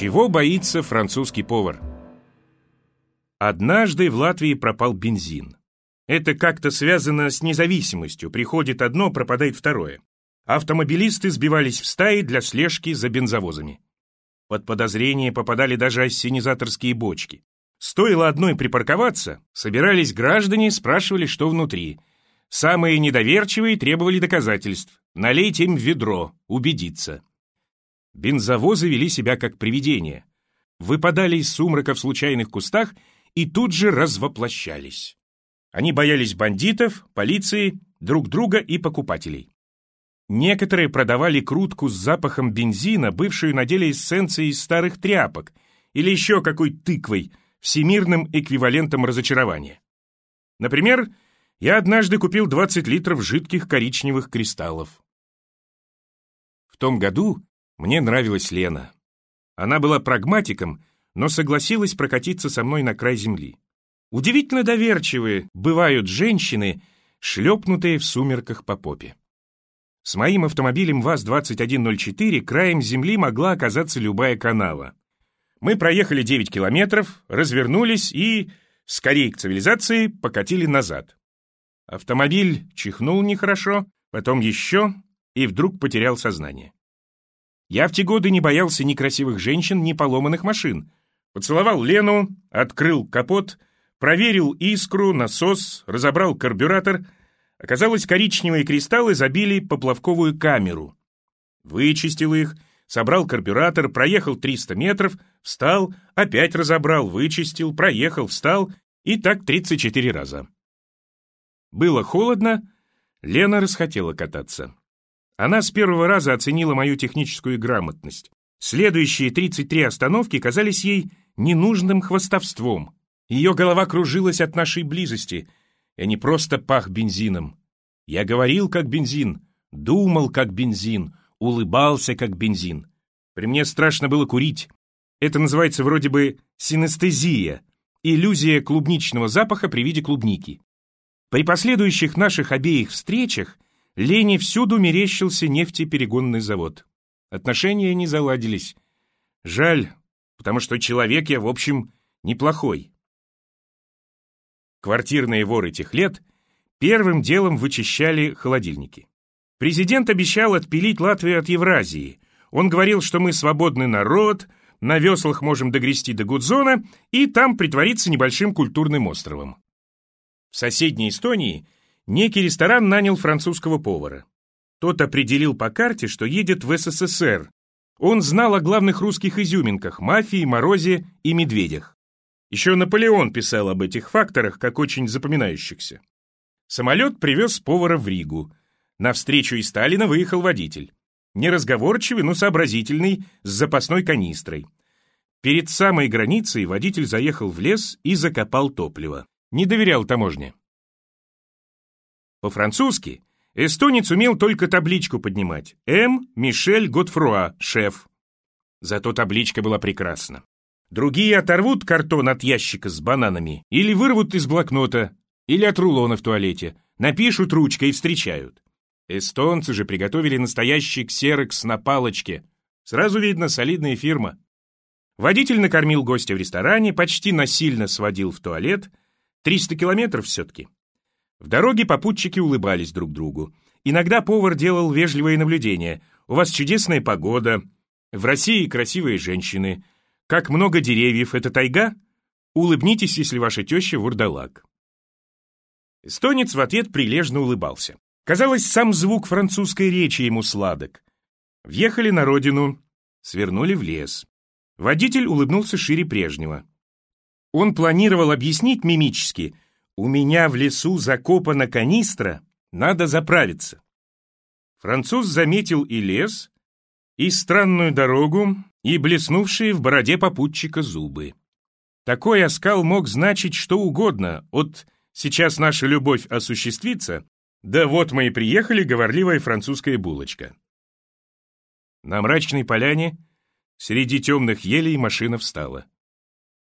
Чего боится французский повар? Однажды в Латвии пропал бензин. Это как-то связано с независимостью. Приходит одно, пропадает второе. Автомобилисты сбивались в стаи для слежки за бензовозами. Под подозрение попадали даже ассенизаторские бочки. Стоило одной припарковаться, собирались граждане, спрашивали, что внутри. Самые недоверчивые требовали доказательств. Налейте им ведро, убедиться. Бензовозы вели себя как привидения. Выпадали из сумрака в случайных кустах и тут же развоплощались. Они боялись бандитов, полиции, друг друга и покупателей. Некоторые продавали крутку с запахом бензина, бывшую на деле эссенцией из старых тряпок, или еще какой тыквой, всемирным эквивалентом разочарования. Например, я однажды купил 20 литров жидких коричневых кристаллов. В том году мне нравилась Лена. Она была прагматиком, но согласилась прокатиться со мной на край земли. Удивительно доверчивые бывают женщины, шлепнутые в сумерках по попе. С моим автомобилем ВАЗ-2104 краем земли могла оказаться любая канава. Мы проехали 9 километров, развернулись и, скорее к цивилизации, покатили назад. Автомобиль чихнул нехорошо, потом еще, и вдруг потерял сознание. Я в те годы не боялся ни красивых женщин, ни поломанных машин. Поцеловал Лену, открыл капот, проверил искру, насос, разобрал карбюратор. Оказалось, коричневые кристаллы забили поплавковую камеру. Вычистил их, собрал карбюратор, проехал 300 метров, встал, опять разобрал, вычистил, проехал, встал, и так 34 раза. Было холодно, Лена расхотела кататься. Она с первого раза оценила мою техническую грамотность. Следующие 33 остановки казались ей ненужным хвостовством. Ее голова кружилась от нашей близости. Я не просто пах бензином. Я говорил как бензин, думал как бензин, улыбался как бензин. При мне страшно было курить. Это называется вроде бы синестезия, иллюзия клубничного запаха при виде клубники. При последующих наших обеих встречах Лене всюду мерещился нефтеперегонный завод. Отношения не заладились. Жаль, потому что человек я, в общем, неплохой. Квартирные воры тех лет первым делом вычищали холодильники. Президент обещал отпилить Латвию от Евразии. Он говорил, что мы свободный народ, на веслах можем догрести до Гудзона и там притвориться небольшим культурным островом. В соседней Эстонии – Некий ресторан нанял французского повара. Тот определил по карте, что едет в СССР. Он знал о главных русских изюминках – мафии, морозе и медведях. Еще Наполеон писал об этих факторах, как очень запоминающихся. Самолет привез повара в Ригу. На встречу из Сталина выехал водитель. Неразговорчивый, но сообразительный, с запасной канистрой. Перед самой границей водитель заехал в лес и закопал топливо. Не доверял таможне. По-французски эстонец умел только табличку поднимать. М. Мишель Готфруа, шеф. Зато табличка была прекрасна. Другие оторвут картон от ящика с бананами или вырвут из блокнота, или от рулона в туалете, напишут ручкой и встречают. Эстонцы же приготовили настоящий ксерокс на палочке. Сразу видно, солидная фирма. Водитель накормил гостя в ресторане, почти насильно сводил в туалет. 300 километров все-таки. В дороге попутчики улыбались друг другу. Иногда повар делал вежливые наблюдения. «У вас чудесная погода. В России красивые женщины. Как много деревьев. Это тайга? Улыбнитесь, если ваша теща вурдалак». Эстонец в ответ прилежно улыбался. Казалось, сам звук французской речи ему сладок. Въехали на родину, свернули в лес. Водитель улыбнулся шире прежнего. Он планировал объяснить мимически — у меня в лесу закопана канистра, надо заправиться. Француз заметил и лес, и странную дорогу, и блеснувшие в бороде попутчика зубы. Такой оскал мог значить что угодно, от «сейчас наша любовь осуществится» «да вот мы и приехали, говорливая французская булочка». На мрачной поляне среди темных елей машина встала.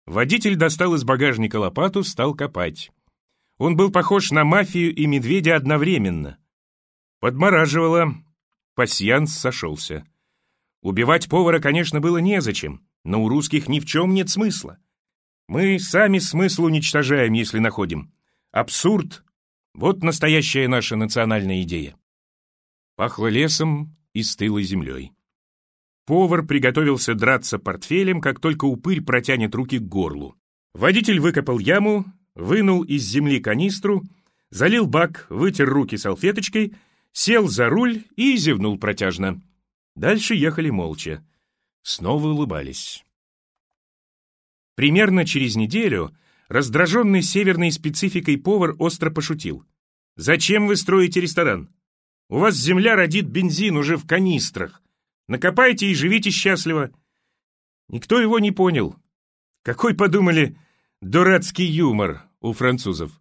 Водитель достал из багажника лопату, стал копать. Он был похож на мафию и медведя одновременно. Подмораживало, пасьянс сошелся. Убивать повара, конечно, было незачем. Но у русских ни в чем нет смысла. Мы сами смысл уничтожаем, если находим. Абсурд — вот настоящая наша национальная идея. Пахло лесом и стылой землей. Повар приготовился драться портфелем, как только упырь протянет руки к горлу. Водитель выкопал яму, вынул из земли канистру, залил бак, вытер руки салфеточкой, сел за руль и зевнул протяжно. Дальше ехали молча. Снова улыбались. Примерно через неделю раздраженный северной спецификой повар остро пошутил. «Зачем вы строите ресторан? У вас земля родит бензин уже в канистрах. Накопайте и живите счастливо». Никто его не понял. Какой, подумали, дурацкий юмор у французов.